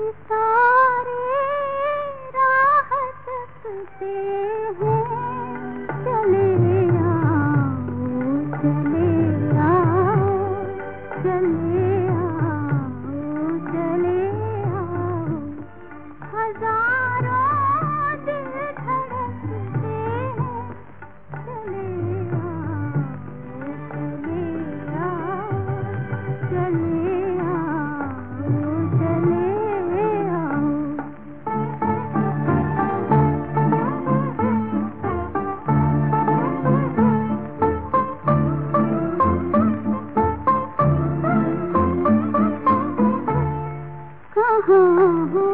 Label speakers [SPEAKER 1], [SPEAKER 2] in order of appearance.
[SPEAKER 1] मोहब्बत के कहाँ